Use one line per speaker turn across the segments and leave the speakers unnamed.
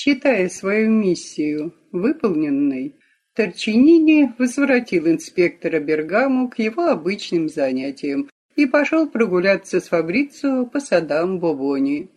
Считая свою миссию выполненной, Торчинини возвратил инспектора Бергаму к его обычным занятиям и пошел прогуляться с Фабрицио по садам Бобони.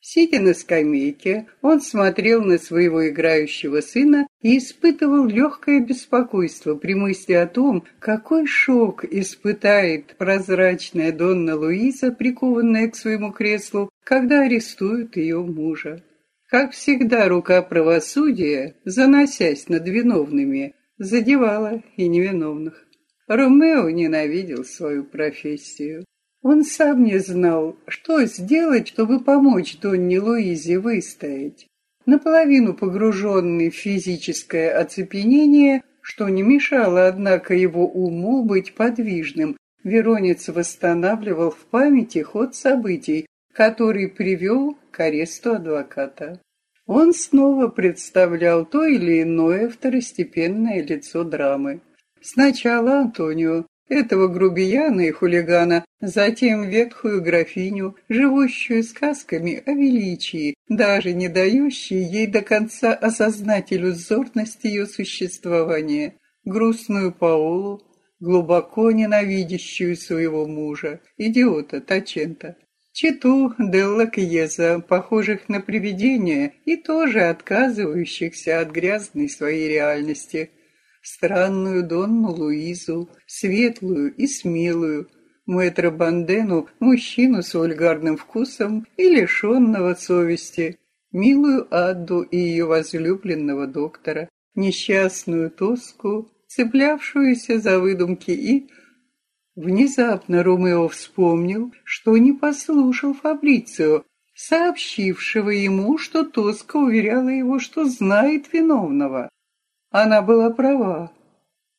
Сидя на скамейке, он смотрел на своего играющего сына и испытывал легкое беспокойство при мысли о том, какой шок испытает прозрачная Донна Луиза, прикованная к своему креслу, когда арестуют ее мужа. Как всегда, рука правосудия, заносясь над виновными, задевала и невиновных. Ромео ненавидел свою профессию. Он сам не знал, что сделать, чтобы помочь Донне Луизе выстоять. Наполовину погруженный в физическое оцепенение, что не мешало, однако, его уму быть подвижным, Веронец восстанавливал в памяти ход событий, который привел к аресту адвоката. Он снова представлял то или иное второстепенное лицо драмы. Сначала Антонио, этого грубияна и хулигана, затем ветхую графиню, живущую сказками о величии, даже не дающей ей до конца осознать иллюзорность ее существования, грустную Паолу, глубоко ненавидящую своего мужа, идиота Тачента, Читу Делла Кьеза, похожих на привидения и тоже отказывающихся от грязной своей реальности – странную Донну Луизу, светлую и смелую, мэтра Бандену, мужчину с вульгарным вкусом и лишенного совести, милую Адду и ее возлюбленного доктора, несчастную Тоску, цеплявшуюся за выдумки и... Внезапно Ромео вспомнил, что не послушал Фабрицио, сообщившего ему, что Тоска уверяла его, что знает виновного. Она была права.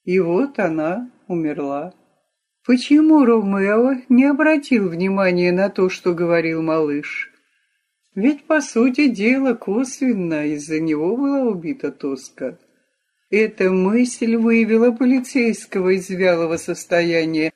И вот она умерла. Почему Ромео не обратил внимания на то, что говорил малыш? Ведь, по сути дела, косвенно из-за него была убита Тоска. Эта мысль вывела полицейского из вялого состояния.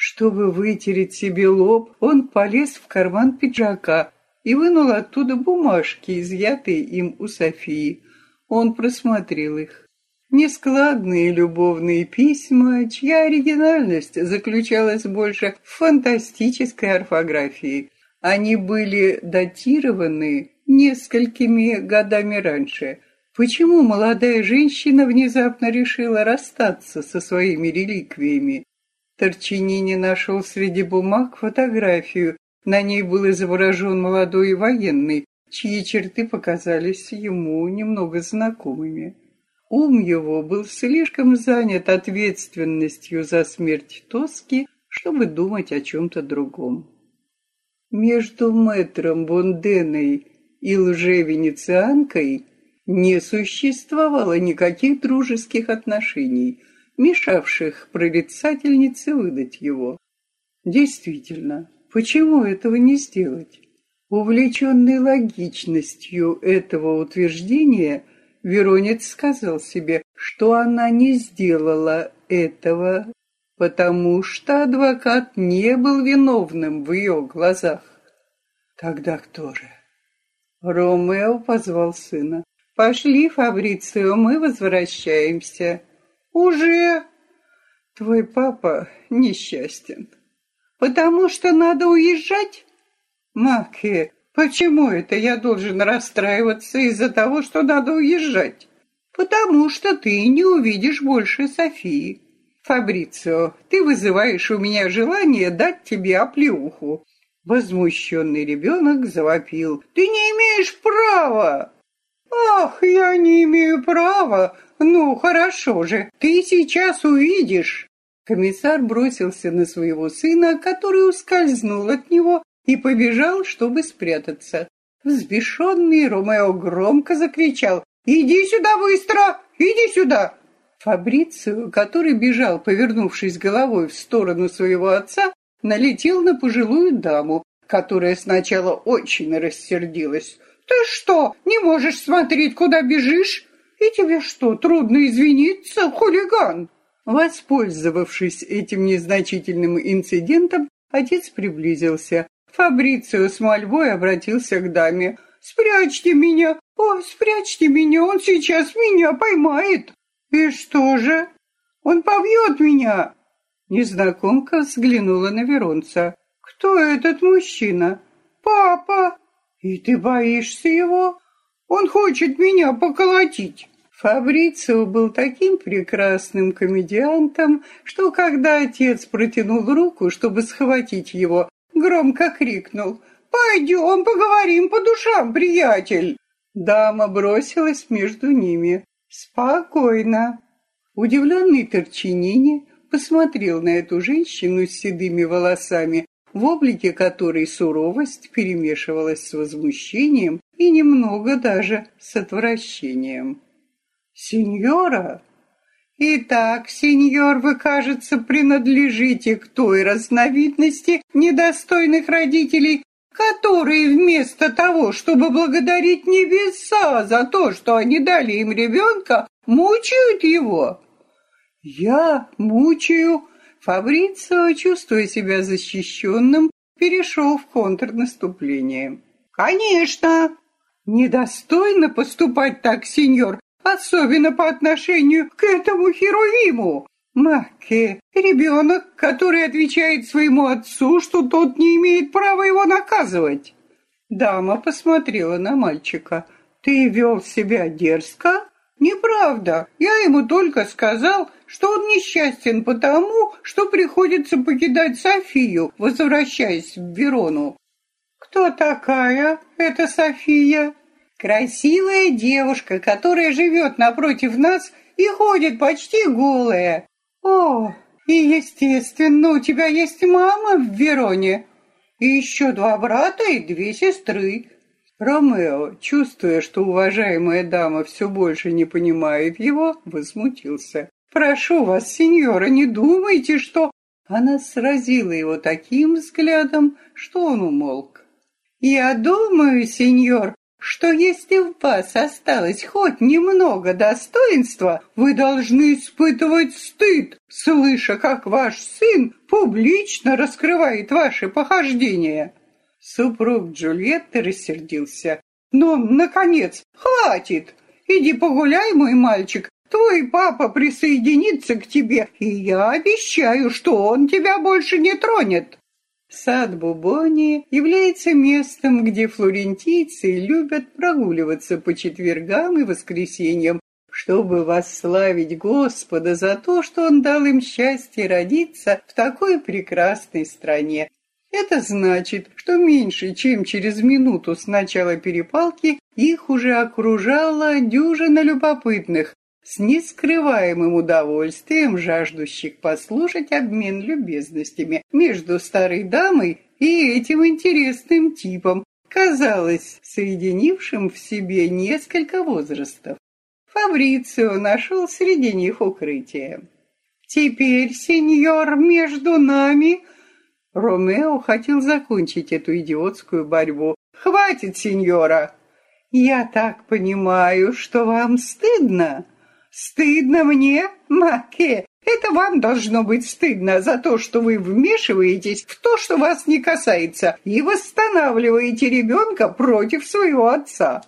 Чтобы вытереть себе лоб, он полез в карман пиджака и вынул оттуда бумажки, изъятые им у Софии. Он просмотрел их. Нескладные любовные письма, чья оригинальность заключалась больше в фантастической орфографии. Они были датированы несколькими годами раньше. Почему молодая женщина внезапно решила расстаться со своими реликвиями? Торчинини нашел среди бумаг фотографию. На ней был изображен молодой военный, чьи черты показались ему немного знакомыми. Ум его был слишком занят ответственностью за смерть Тоски, чтобы думать о чем-то другом. Между мэтром Бонденой и лжевенецианкой не существовало никаких дружеских отношений, мешавших прорицательнице выдать его. Действительно, почему этого не сделать? Увлеченный логичностью этого утверждения – Веронец сказал себе, что она не сделала этого, потому что адвокат не был виновным в ее глазах. Тогда кто же? Ромео позвал сына. «Пошли, Фабрицио, мы возвращаемся». «Уже?» «Твой папа несчастен». «Потому что надо уезжать?» «Маке, Почему это я должен расстраиваться из-за того, что надо уезжать? Потому что ты не увидишь больше Софии. Фабрицио, ты вызываешь у меня желание дать тебе оплеуху. Возмущенный ребенок завопил. Ты не имеешь права! Ах, я не имею права! Ну, хорошо же, ты сейчас увидишь. Комиссар бросился на своего сына, который ускользнул от него и побежал, чтобы спрятаться. Взбешенный Ромео громко закричал «Иди сюда быстро! Иди сюда!» Фабрицио, который бежал, повернувшись головой в сторону своего отца, налетел на пожилую даму, которая сначала очень рассердилась. «Ты что, не можешь смотреть, куда бежишь? И тебе что, трудно извиниться, хулиган?» Воспользовавшись этим незначительным инцидентом, отец приблизился, Фабрицио с мольбой обратился к даме. «Спрячьте меня! «Ой, спрячьте меня, он сейчас меня поймает!» «И что же? Он побьет меня!» Незнакомка взглянула на Веронца. «Кто этот мужчина?» «Папа!» «И ты боишься его? Он хочет меня поколотить!» Фабрицио был таким прекрасным комедиантом, что когда отец протянул руку, чтобы схватить его, громко крикнул «Пойдем поговорим по душам, приятель!» Дама бросилась между ними. «Спокойно!» Удивленный Торчинини посмотрел на эту женщину с седыми волосами, в облике которой суровость перемешивалась с возмущением и немного даже с отвращением. «Сеньора?» «Итак, сеньор, вы, кажется, принадлежите к той разновидности недостойных родителей, которые вместо того, чтобы благодарить небеса за то, что они дали им ребенка, мучают его». «Я мучаю?» Фабрицио, чувствуя себя защищенным, перешел в контрнаступление. «Конечно! Недостойно поступать так, сеньор, особенно по отношению к этому Херувиму. Маке, ребенок, который отвечает своему отцу, что тот не имеет права его наказывать». Дама посмотрела на мальчика. «Ты вел себя дерзко?» «Неправда. Я ему только сказал, что он несчастен потому, что приходится покидать Софию, возвращаясь в Верону. Кто такая эта София? Красивая девушка, которая живет напротив нас и ходит почти голая. О, и естественно, у тебя есть мама в Вероне, и еще два брата и две сестры. Ромео, чувствуя, что уважаемая дама все больше не понимает его, возмутился. Прошу вас, сеньора, не думайте, что...» Она сразила его таким взглядом, что он умолк. «Я думаю, сеньор, что если в вас осталось хоть немного достоинства, вы должны испытывать стыд, слыша, как ваш сын публично раскрывает ваши похождения». Супруг Джульетты рассердился. «Но, наконец, хватит! Иди погуляй, мой мальчик, Твой папа присоединится к тебе, и я обещаю, что он тебя больше не тронет. Сад Бубони является местом, где флорентийцы любят прогуливаться по четвергам и воскресеньям, чтобы восславить Господа за то, что Он дал им счастье родиться в такой прекрасной стране. Это значит, что меньше чем через минуту с начала перепалки их уже окружала дюжина любопытных, с нескрываемым удовольствием жаждущих послушать обмен любезностями между старой дамой и этим интересным типом, казалось, соединившим в себе несколько возрастов. Фабрицио нашел среди них укрытие. «Теперь, сеньор, между нами...» Ромео хотел закончить эту идиотскую борьбу. «Хватит, сеньора!» «Я так понимаю, что вам стыдно?» Стыдно мне, Маке. Это вам должно быть стыдно за то, что вы вмешиваетесь в то, что вас не касается, и восстанавливаете ребенка против своего отца.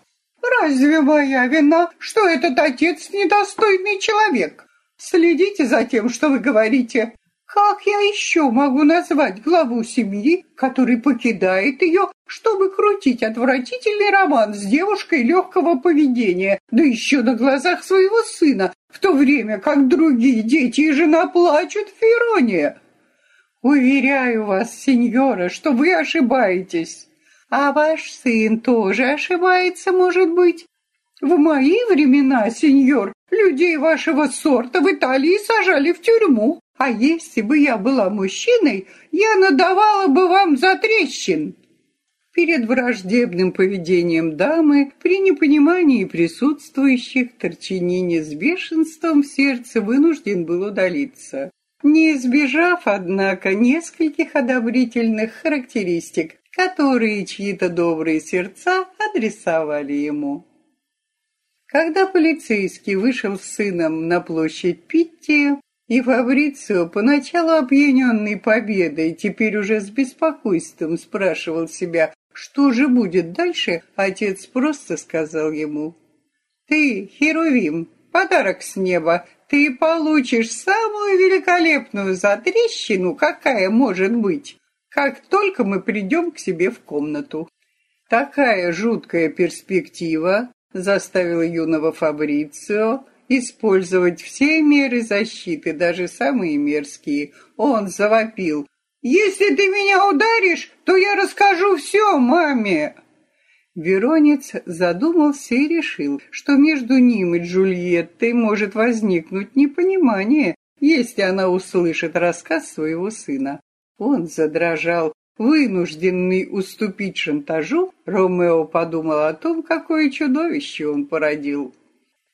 Разве моя вина, что этот отец недостойный человек? Следите за тем, что вы говорите. Как я еще могу назвать главу семьи, который покидает ее, чтобы крутить отвратительный роман с девушкой легкого поведения, да еще на глазах своего сына, в то время как другие дети и жена плачут в Фероне? Уверяю вас, сеньора, что вы ошибаетесь. А ваш сын тоже ошибается, может быть? В мои времена, сеньор, людей вашего сорта в Италии сажали в тюрьму, а если бы я была мужчиной, я надавала бы вам за трещин. Перед враждебным поведением дамы, при непонимании присутствующих, Торчинини с бешенством в сердце вынужден был удалиться, не избежав, однако, нескольких одобрительных характеристик, которые чьи-то добрые сердца адресовали ему. Когда полицейский вышел с сыном на площадь Питти, и Фабрицио, поначалу опьяненный победой, теперь уже с беспокойством спрашивал себя, что же будет дальше, отец просто сказал ему, «Ты, Херувим, подарок с неба, ты получишь самую великолепную затрещину, какая может быть, как только мы придем к себе в комнату». Такая жуткая перспектива заставила юного Фабрицио использовать все меры защиты, даже самые мерзкие. Он завопил. «Если ты меня ударишь, то я расскажу все маме!» Веронец задумался и решил, что между ним и Джульеттой может возникнуть непонимание, если она услышит рассказ своего сына. Он задрожал, вынужденный уступить шантажу, Ромео подумал о том, какое чудовище он породил.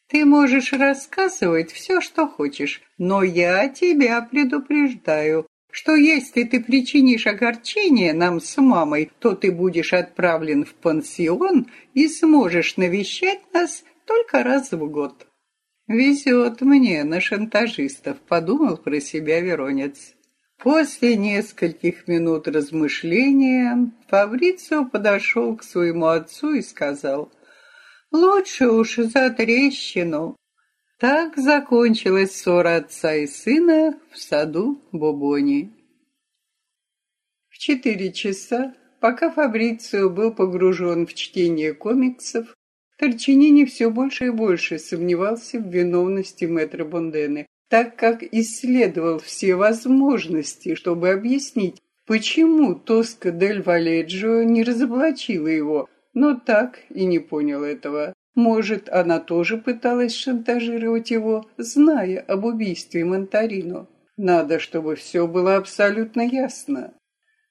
Ты можешь рассказывать все, что хочешь, но я тебя предупреждаю, что если ты причинишь огорчение нам с мамой, то ты будешь отправлен в пансион и сможешь навещать нас только раз в год. Везет мне на шантажистов, подумал про себя Веронец. После нескольких минут размышления Фабрицио подошел к своему отцу и сказал, Лучше уж за трещину. Так закончилась ссора отца и сына в саду Бобони. В четыре часа, пока Фабрицио был погружен в чтение комиксов, Торчинини все больше и больше сомневался в виновности мэтра Бондены, так как исследовал все возможности, чтобы объяснить, почему Тоска дель Валеджио не разоблачила его, но так и не понял этого. Может, она тоже пыталась шантажировать его, зная об убийстве Монтарино. Надо, чтобы все было абсолютно ясно.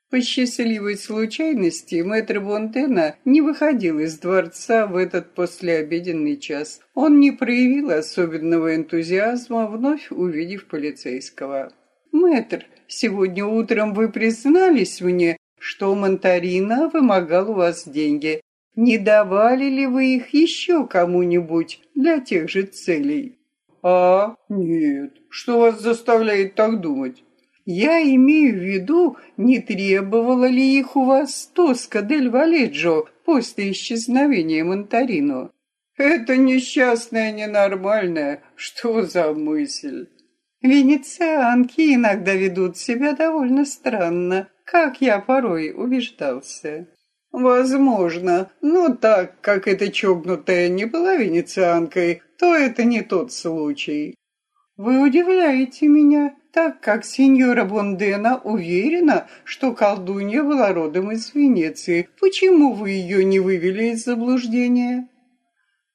По счастливой случайности мэтр Бонтена не выходил из дворца в этот послеобеденный час. Он не проявил особенного энтузиазма, вновь увидев полицейского. «Мэтр, сегодня утром вы признались мне, что Монтарина вымогал у вас деньги. Не давали ли вы их еще кому-нибудь для тех же целей? А, нет. Что вас заставляет так думать? Я имею в виду, не требовала ли их у вас Тоска дель Валеджо после исчезновения Монтарино? Это несчастная ненормальная. Что за мысль? Венецианки иногда ведут себя довольно странно, как я порой убеждался. Возможно, но так как эта чокнутая не была венецианкой, то это не тот случай. Вы удивляете меня, так как сеньора Бондена уверена, что колдунья была родом из Венеции. Почему вы ее не вывели из заблуждения?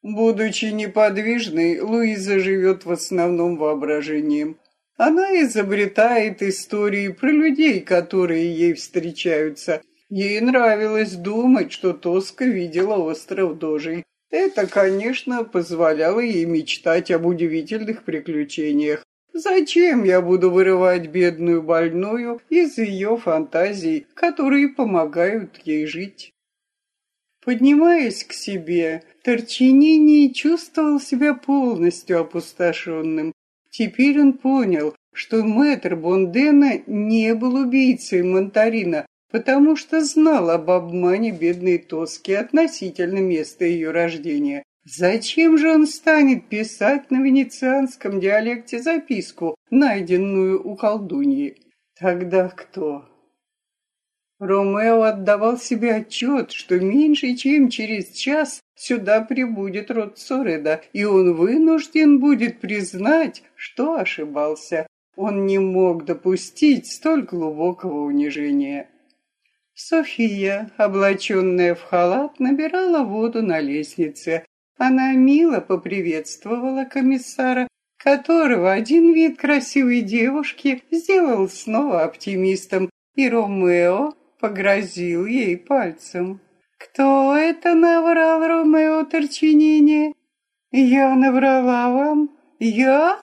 Будучи неподвижной, Луиза живет в основном воображением. Она изобретает истории про людей, которые ей встречаются, Ей нравилось думать, что Тоска видела остров Дожей. Это, конечно, позволяло ей мечтать об удивительных приключениях. Зачем я буду вырывать бедную больную из ее фантазий, которые помогают ей жить? Поднимаясь к себе, Торчинини чувствовал себя полностью опустошенным. Теперь он понял, что мэтр Бондена не был убийцей Монтарина, потому что знал об обмане бедной Тоски относительно места ее рождения. Зачем же он станет писать на венецианском диалекте записку, найденную у колдуньи? Тогда кто? Ромео отдавал себе отчет, что меньше чем через час сюда прибудет род Сореда, и он вынужден будет признать, что ошибался. Он не мог допустить столь глубокого унижения. София, облаченная в халат, набирала воду на лестнице. Она мило поприветствовала комиссара, которого один вид красивой девушки сделал снова оптимистом, и Ромео погрозил ей пальцем. «Кто это наврал Ромео Торчинини?» «Я наврала вам? Я?»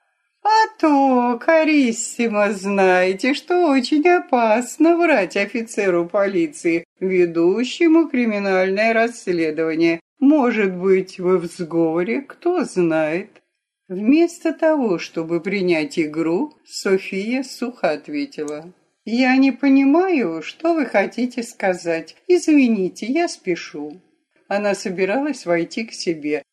А то, Кариссимо, знаете, что очень опасно врать офицеру полиции, ведущему криминальное расследование. Может быть, вы в сговоре, кто знает. Вместо того, чтобы принять игру, София сухо ответила. Я не понимаю, что вы хотите сказать. Извините, я спешу. Она собиралась войти к себе.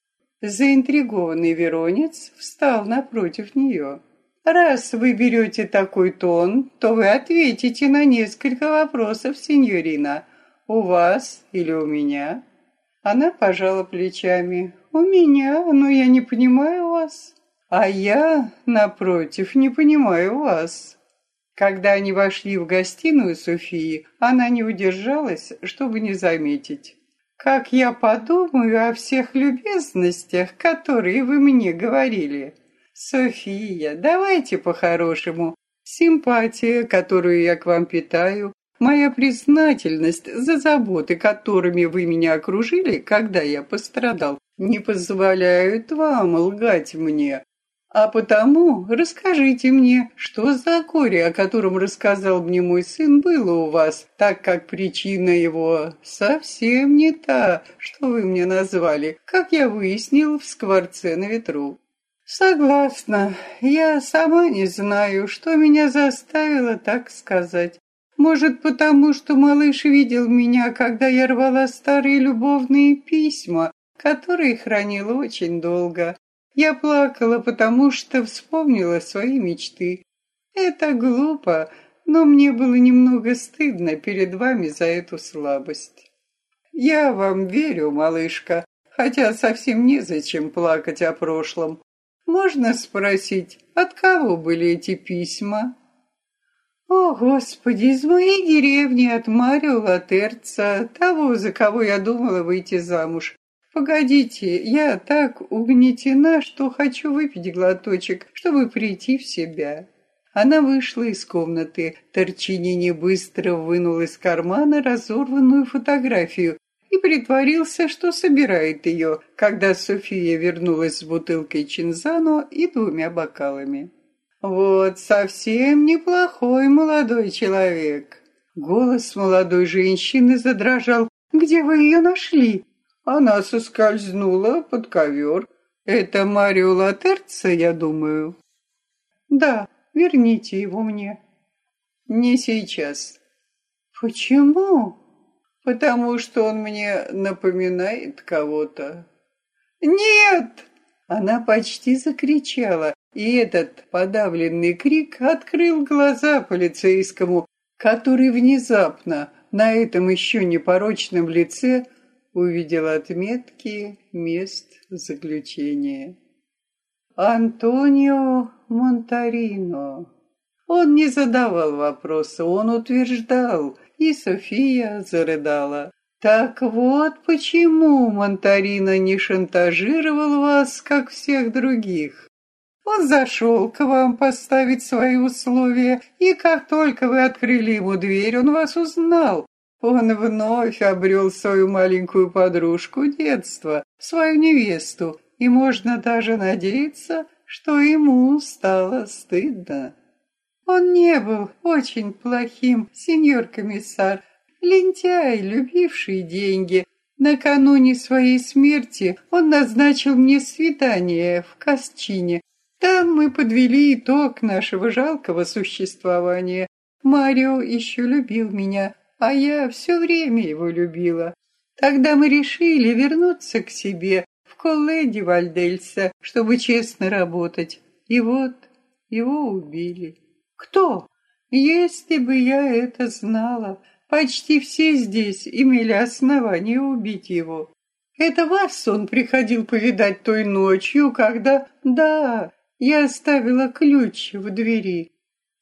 Заинтригованный Веронец встал напротив нее. Раз вы берете такой тон, то вы ответите на несколько вопросов, сеньорина. У вас или у меня? Она пожала плечами. У меня, но я не понимаю вас. А я, напротив, не понимаю вас. Когда они вошли в гостиную Софии, она не удержалась, чтобы не заметить. «Как я подумаю о всех любезностях, которые вы мне говорили!» «София, давайте по-хорошему. Симпатия, которую я к вам питаю, моя признательность за заботы, которыми вы меня окружили, когда я пострадал, не позволяют вам лгать мне. А потому расскажите мне, что за горе, о котором рассказал мне мой сын, было у вас, так как причина его совсем не та, что вы мне назвали, как я выяснил в скворце на ветру. Согласна. Я сама не знаю, что меня заставило так сказать. Может, потому что малыш видел меня, когда я рвала старые любовные письма, которые хранила очень долго. Я плакала, потому что вспомнила свои мечты. Это глупо, но мне было немного стыдно перед вами за эту слабость. Я вам верю, малышка, хотя совсем незачем плакать о прошлом. Можно спросить, от кого были эти письма? О, Господи, из моей деревни, от Марио Латерца, того, за кого я думала выйти замуж. Погодите, я так угнетена, что хочу выпить глоточек, чтобы прийти в себя. Она вышла из комнаты. Торчинини быстро вынул из кармана разорванную фотографию и притворился, что собирает ее, когда София вернулась с бутылкой чинзано и двумя бокалами. «Вот совсем неплохой молодой человек». Голос молодой женщины задрожал. «Где вы ее нашли?» Она соскользнула под ковер. «Это Марио Латерца, я думаю?» «Да, верните его мне». «Не сейчас». «Почему?» потому что он мне напоминает кого-то. Нет! Она почти закричала, и этот подавленный крик открыл глаза полицейскому, который внезапно на этом еще непорочном лице увидел отметки мест заключения. Антонио Монтарино. Он не задавал вопроса, он утверждал, и София зарыдала. «Так вот почему Монтарина не шантажировал вас, как всех других. Он зашел к вам поставить свои условия, и как только вы открыли ему дверь, он вас узнал. Он вновь обрел свою маленькую подружку детства, свою невесту, и можно даже надеяться, что ему стало стыдно. Он не был очень плохим, сеньор комиссар, лентяй, любивший деньги. Накануне своей смерти он назначил мне свидание в Касчине. Там мы подвели итог нашего жалкого существования. Марио еще любил меня, а я все время его любила. Тогда мы решили вернуться к себе в Колледи Вальдельса, чтобы честно работать. И вот его убили. Кто? Если бы я это знала, почти все здесь имели основание убить его. Это вас он приходил повидать той ночью, когда... Да, я оставила ключ в двери.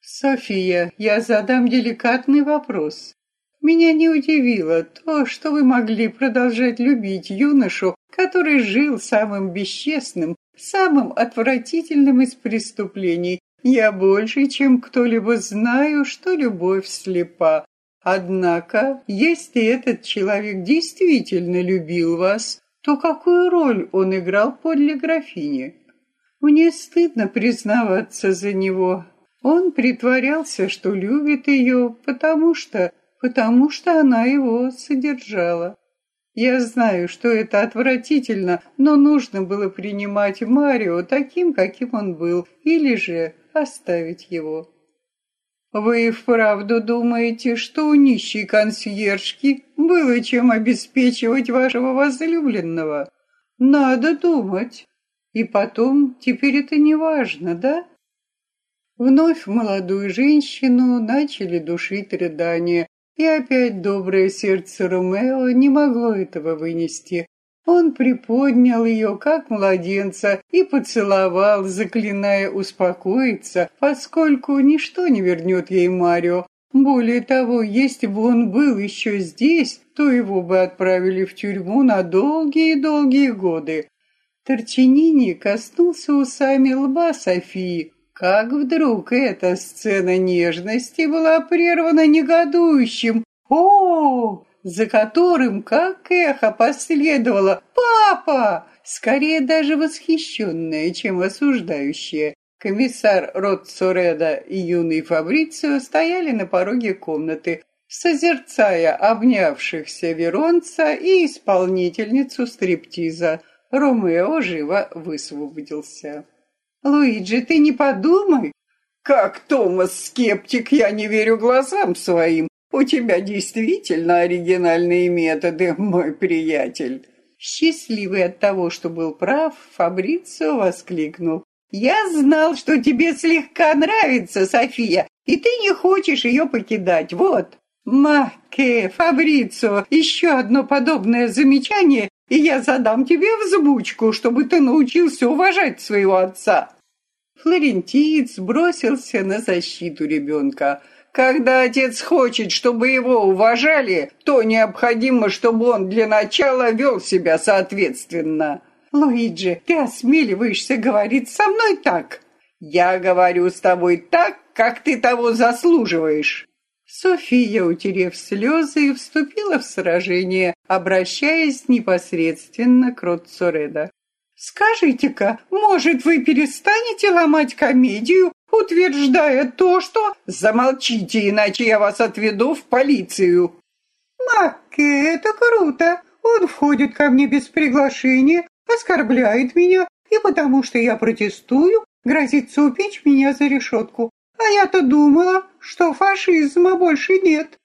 София, я задам деликатный вопрос. Меня не удивило то, что вы могли продолжать любить юношу, который жил самым бесчестным, самым отвратительным из преступлений я больше, чем кто-либо знаю, что любовь слепа. Однако, если этот человек действительно любил вас, то какую роль он играл подле графини? Мне стыдно признаваться за него. Он притворялся, что любит ее, потому что... потому что она его содержала. Я знаю, что это отвратительно, но нужно было принимать Марио таким, каким он был, или же оставить его. Вы вправду думаете, что у нищей консьержки было чем обеспечивать вашего возлюбленного? Надо думать. И потом, теперь это не важно, да? Вновь молодую женщину начали душить рыдания, и опять доброе сердце Ромео не могло этого вынести. Он приподнял ее, как младенца, и поцеловал, заклиная успокоиться, поскольку ничто не вернет ей Марио. Более того, если бы он был еще здесь, то его бы отправили в тюрьму на долгие-долгие годы. Торчинини коснулся усами лба Софии. Как вдруг эта сцена нежности была прервана негодующим «О!», за которым, как эхо, последовало «Папа!», скорее даже восхищенное, чем осуждающее. Комиссар Ротсореда и юный Фабрицио стояли на пороге комнаты, созерцая обнявшихся Веронца и исполнительницу стриптиза – Ромео живо высвободился. «Луиджи, ты не подумай!» «Как Томас скептик, я не верю глазам своим. У тебя действительно оригинальные методы, мой приятель». Счастливый от того, что был прав, Фабрицио воскликнул. «Я знал, что тебе слегка нравится София, и ты не хочешь ее покидать, вот». «Маке, Фабрицио, еще одно подобное замечание, и я задам тебе взбучку, чтобы ты научился уважать своего отца». Флорентиец бросился на защиту ребенка. Когда отец хочет, чтобы его уважали, то необходимо, чтобы он для начала вел себя соответственно. Луиджи, ты осмеливаешься говорить со мной так? Я говорю с тобой так, как ты того заслуживаешь. София, утерев слезы, вступила в сражение, обращаясь непосредственно к Роцореда. «Скажите-ка, может, вы перестанете ломать комедию, утверждая то, что...» «Замолчите, иначе я вас отведу в полицию!» «Макке, это круто! Он входит ко мне без приглашения, оскорбляет меня, и потому что я протестую, грозится упечь меня за решетку. А я-то думала, что фашизма больше нет.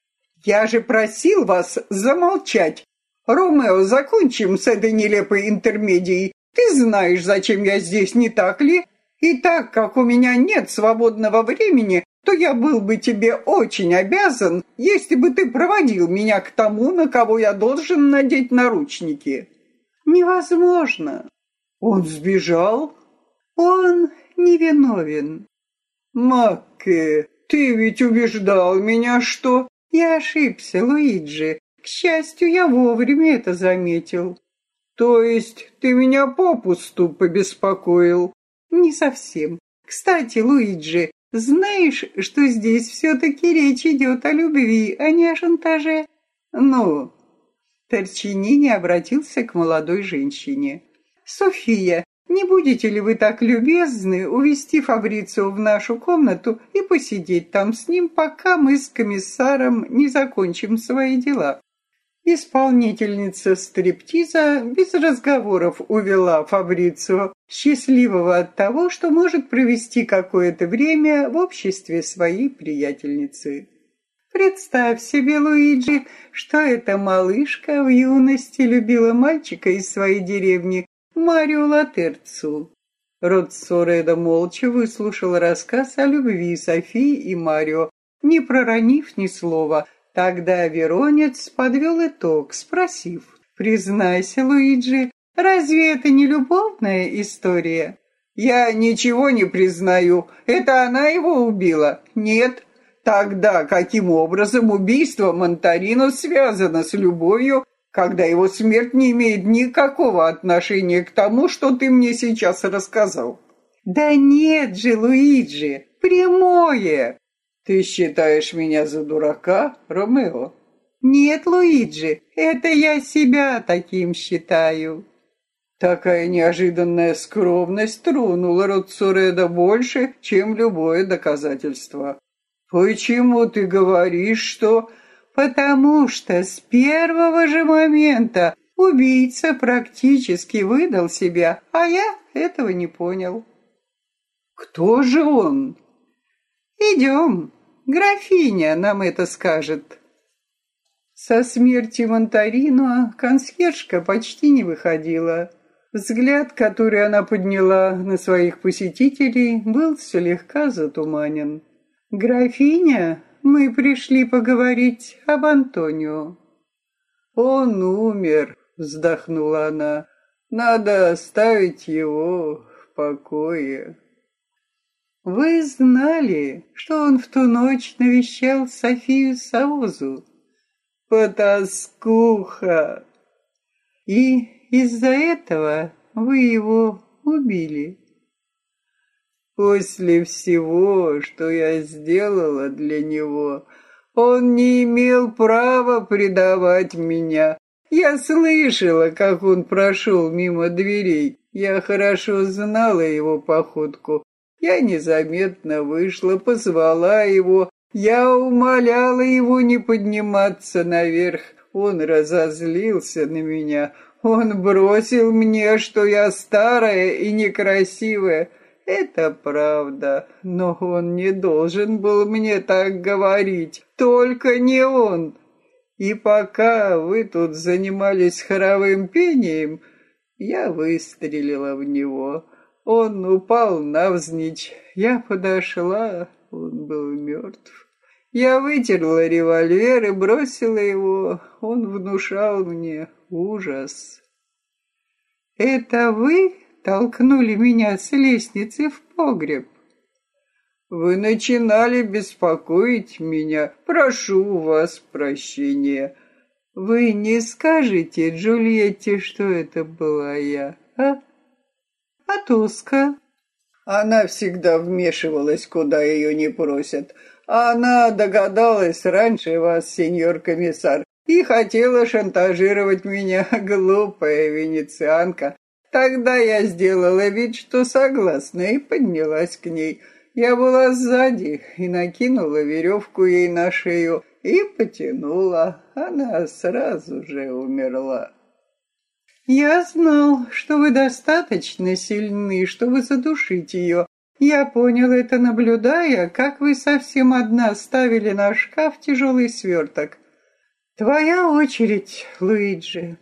Я же просил вас замолчать. Ромео, закончим с этой нелепой интермедией. Ты знаешь, зачем я здесь, не так ли? И так как у меня нет свободного времени, то я был бы тебе очень обязан, если бы ты проводил меня к тому, на кого я должен надеть наручники. Невозможно. Он сбежал? Он невиновен. Макке, ты ведь убеждал меня, что... Я ошибся, Луиджи. К счастью, я вовремя это заметил. То есть ты меня попусту побеспокоил? Не совсем. Кстати, Луиджи, знаешь, что здесь все-таки речь идет о любви, а не о шантаже? Ну, Торчинини обратился к молодой женщине. «София, не будете ли вы так любезны увести Фабрицио в нашу комнату и посидеть там с ним, пока мы с комиссаром не закончим свои дела?» Исполнительница стриптиза без разговоров увела Фабрицио, счастливого от того, что может провести какое-то время в обществе своей приятельницы. Представь себе, Луиджи, что эта малышка в юности любила мальчика из своей деревни, Марио Латерцу. Род Сореда молча выслушал рассказ о любви Софии и Марио, не проронив ни слова. Тогда Веронец подвел итог, спросив, «Признайся, Луиджи, разве это не любовная история?» «Я ничего не признаю. Это она его убила?» «Нет». Тогда каким образом убийство Монтарино связано с любовью когда его смерть не имеет никакого отношения к тому, что ты мне сейчас рассказал. Да нет же, Луиджи, прямое. Ты считаешь меня за дурака, Ромео? Нет, Луиджи, это я себя таким считаю. Такая неожиданная скромность тронула Роцуреда больше, чем любое доказательство. Почему ты говоришь, что потому что с первого же момента убийца практически выдал себя, а я этого не понял. Кто же он? Идем. Графиня нам это скажет. Со смерти Монтарино консьержка почти не выходила. Взгляд, который она подняла на своих посетителей, был слегка затуманен. «Графиня, мы пришли поговорить об Антонио». «Он умер», — вздохнула она. «Надо оставить его в покое». «Вы знали, что он в ту ночь навещал Софию Саузу?» «Потаскуха!» «И из-за этого вы его убили. После всего, что я сделала для него, он не имел права предавать меня. Я слышала, как он прошел мимо дверей. Я хорошо знала его походку. Я незаметно вышла, позвала его. Я умоляла его не подниматься наверх. Он разозлился на меня. Он бросил мне, что я старая и некрасивая. Это правда, но он не должен был мне так говорить. Только не он. И пока вы тут занимались хоровым пением, я выстрелила в него. Он упал навзничь. Я подошла, он был мертв. Я вытерла револьвер и бросила его. Он внушал мне ужас. «Это вы толкнули меня с лестницы в погреб?» «Вы начинали беспокоить меня. Прошу вас прощения. Вы не скажете Джульетте, что это была я, а?» «А Тоска?» Она всегда вмешивалась, куда ее не просят. Она догадалась раньше вас, сеньор комиссар, и хотела шантажировать меня, глупая венецианка. Тогда я сделала вид, что согласна, и поднялась к ней. Я была сзади и накинула веревку ей на шею и потянула. Она сразу же умерла. Я знал, что вы достаточно сильны, чтобы задушить ее. Я понял это, наблюдая, как вы совсем одна ставили на шкаф тяжелый сверток. Твоя очередь, Луиджи.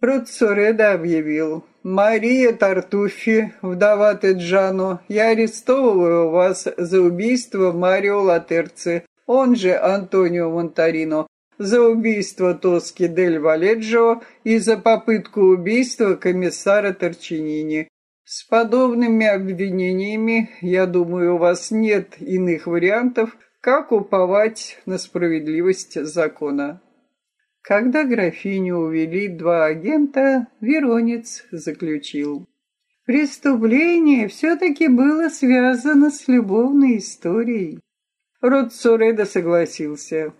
Руцуреда объявил. Мария Тартуфи, вдова Теджано, я арестовываю вас за убийство Марио Латерци, он же Антонио Монтарино, за убийство Тоски Дель Валеджио и за попытку убийства комиссара Торчинини. С подобными обвинениями, я думаю, у вас нет иных вариантов, как уповать на справедливость закона. Когда графиню увели два агента, Веронец заключил. Преступление все-таки было связано с любовной историей. Род Суреда согласился.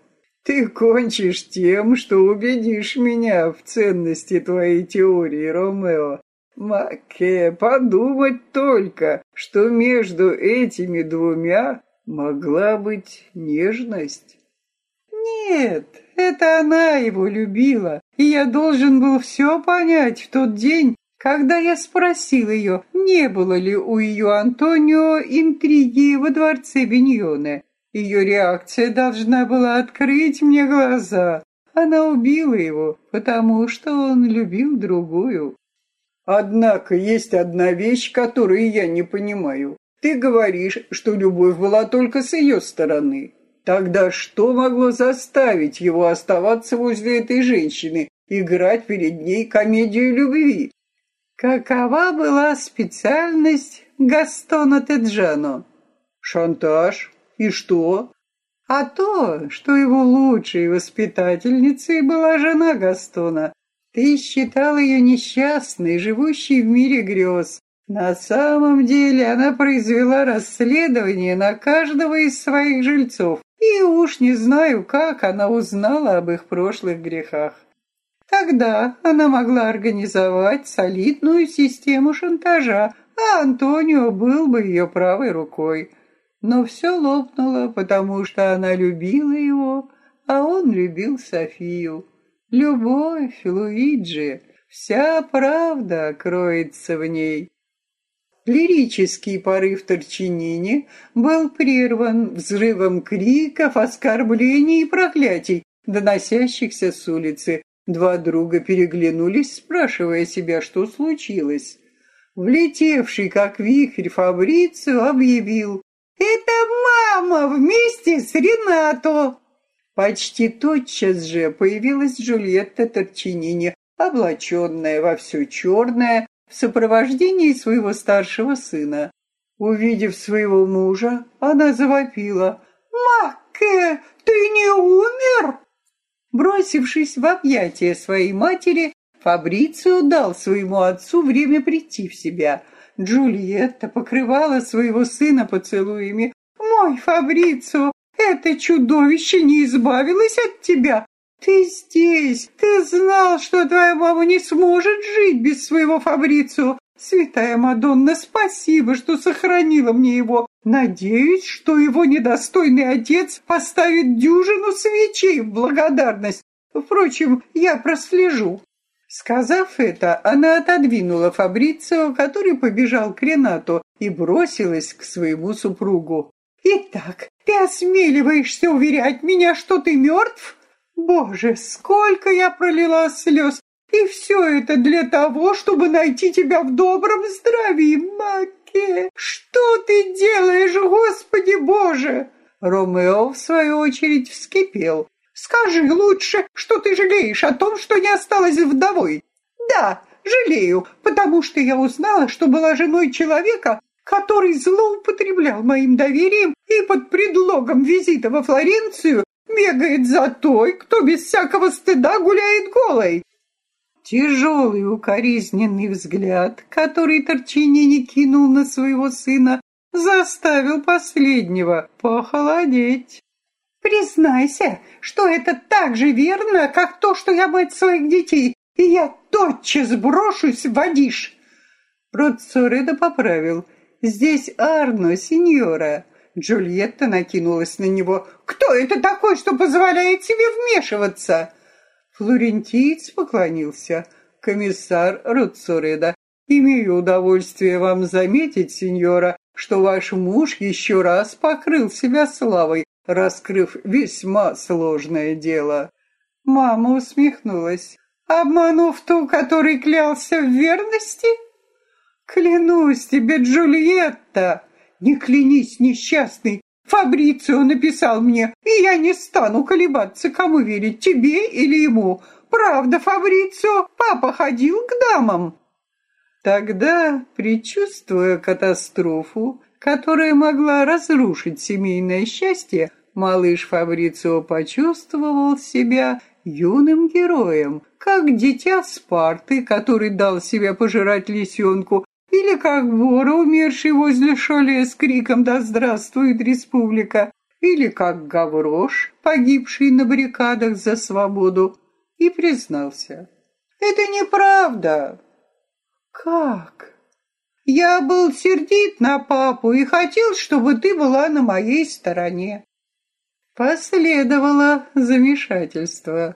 Ты кончишь тем, что убедишь меня в ценности твоей теории, Ромео. Маке, подумать только, что между этими двумя могла быть нежность. Нет, это она его любила, и я должен был все понять в тот день, когда я спросил ее, не было ли у ее Антонио интриги во дворце Биньоне. Ее реакция должна была открыть мне глаза. Она убила его, потому что он любил другую. Однако есть одна вещь, которую я не понимаю. Ты говоришь, что любовь была только с ее стороны. Тогда что могло заставить его оставаться возле этой женщины, играть перед ней комедию любви? Какова была специальность Гастона Теджано? Шантаж. И что? А то, что его лучшей воспитательницей была жена Гастона. Ты считал ее несчастной, живущей в мире грез. На самом деле она произвела расследование на каждого из своих жильцов. И уж не знаю, как она узнала об их прошлых грехах. Тогда она могла организовать солидную систему шантажа, а Антонио был бы ее правой рукой. Но все лопнуло, потому что она любила его, а он любил Софию. Любовь, Луиджи, вся правда кроется в ней. Лирический порыв Торчинини был прерван взрывом криков, оскорблений и проклятий, доносящихся с улицы. Два друга переглянулись, спрашивая себя, что случилось. Влетевший, как вихрь, Фабрицию объявил «Это мама вместе с Ренато!» Почти тотчас же появилась Джульетта Торчинини, облаченная во все черное, в сопровождении своего старшего сына. Увидев своего мужа, она завопила. «Макке, ты не умер?» Бросившись в объятия своей матери, Фабрицио дал своему отцу время прийти в себя. Джульетта покрывала своего сына поцелуями. «Мой Фабрицио, это чудовище не избавилось от тебя. Ты здесь! Ты знал, что твоя мама не сможет жить без своего Фабрицио. Святая Мадонна, спасибо, что сохранила мне его. Надеюсь, что его недостойный отец поставит дюжину свечей в благодарность. Впрочем, я прослежу. Сказав это, она отодвинула Фабрицио, который побежал к Ренату, и бросилась к своему супругу. «Итак, ты осмеливаешься уверять меня, что ты мертв?» Боже, сколько я пролила слез! И все это для того, чтобы найти тебя в добром здравии, Маке! Что ты делаешь, Господи Боже?» Ромео, в свою очередь, вскипел. «Скажи лучше, что ты жалеешь о том, что не осталась вдовой?» «Да, жалею, потому что я узнала, что была женой человека, который злоупотреблял моим доверием и под предлогом визита во Флоренцию бегает за той, кто без всякого стыда гуляет голой. Тяжелый укоризненный взгляд, который Торчинини кинул на своего сына, заставил последнего похолодеть. «Признайся, что это так же верно, как то, что я мать своих детей, и я тотчас брошусь в водишь!» Процореда поправил. «Здесь Арно, сеньора. Джульетта накинулась на него. «Кто это такой, что позволяет себе вмешиваться?» Флорентиец поклонился. «Комиссар Руцуреда, имею удовольствие вам заметить, сеньора, что ваш муж еще раз покрыл себя славой, раскрыв весьма сложное дело». Мама усмехнулась. «Обманув ту, который клялся в верности?» «Клянусь тебе, Джульетта!» Не клянись, несчастный. Фабрицио написал мне, и я не стану колебаться, кому верить, тебе или ему. Правда, Фабрицио, папа ходил к дамам. Тогда, предчувствуя катастрофу, которая могла разрушить семейное счастье, малыш Фабрицио почувствовал себя юным героем, как дитя Спарты, который дал себя пожирать лисенку, или как вора, умерший возле шале с криком «Да здравствует республика!» Или как Гаврош, погибший на баррикадах за свободу, и признался. «Это неправда!» «Как?» «Я был сердит на папу и хотел, чтобы ты была на моей стороне». Последовало замешательство.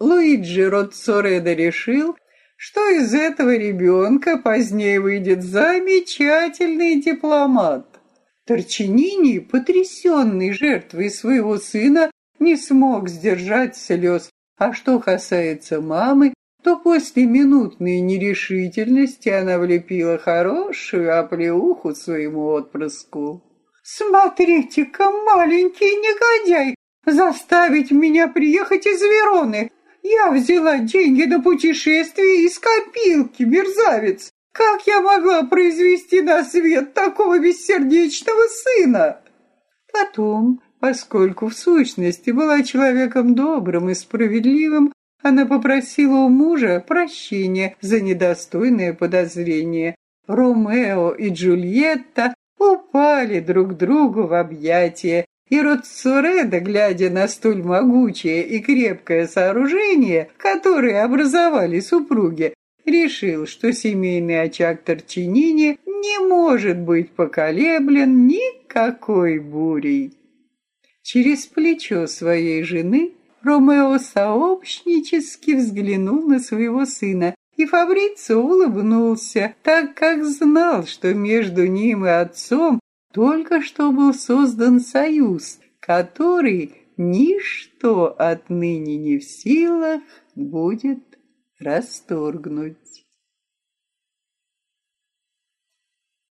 Луиджи Роццоредо решил, что из этого ребенка позднее выйдет замечательный дипломат. Торчинини, потрясенный жертвой своего сына, не смог сдержать слез, а что касается мамы, то после минутной нерешительности она влепила хорошую оплеуху своему отпрыску. «Смотрите-ка, маленький негодяй, заставить меня приехать из Вероны, я взяла деньги на путешествие из копилки, мерзавец! Как я могла произвести на свет такого бессердечного сына? Потом, поскольку в сущности была человеком добрым и справедливым, она попросила у мужа прощения за недостойное подозрение. Ромео и Джульетта упали друг другу в объятия, и Роцуреда, глядя на столь могучее и крепкое сооружение, которое образовали супруги, решил, что семейный очаг Торчинини не может быть поколеблен никакой бурей. Через плечо своей жены Ромео сообщнически взглянул на своего сына И Фабрицио улыбнулся, так как знал, что между ним и отцом только что был создан союз, который ничто отныне не в силах будет расторгнуть.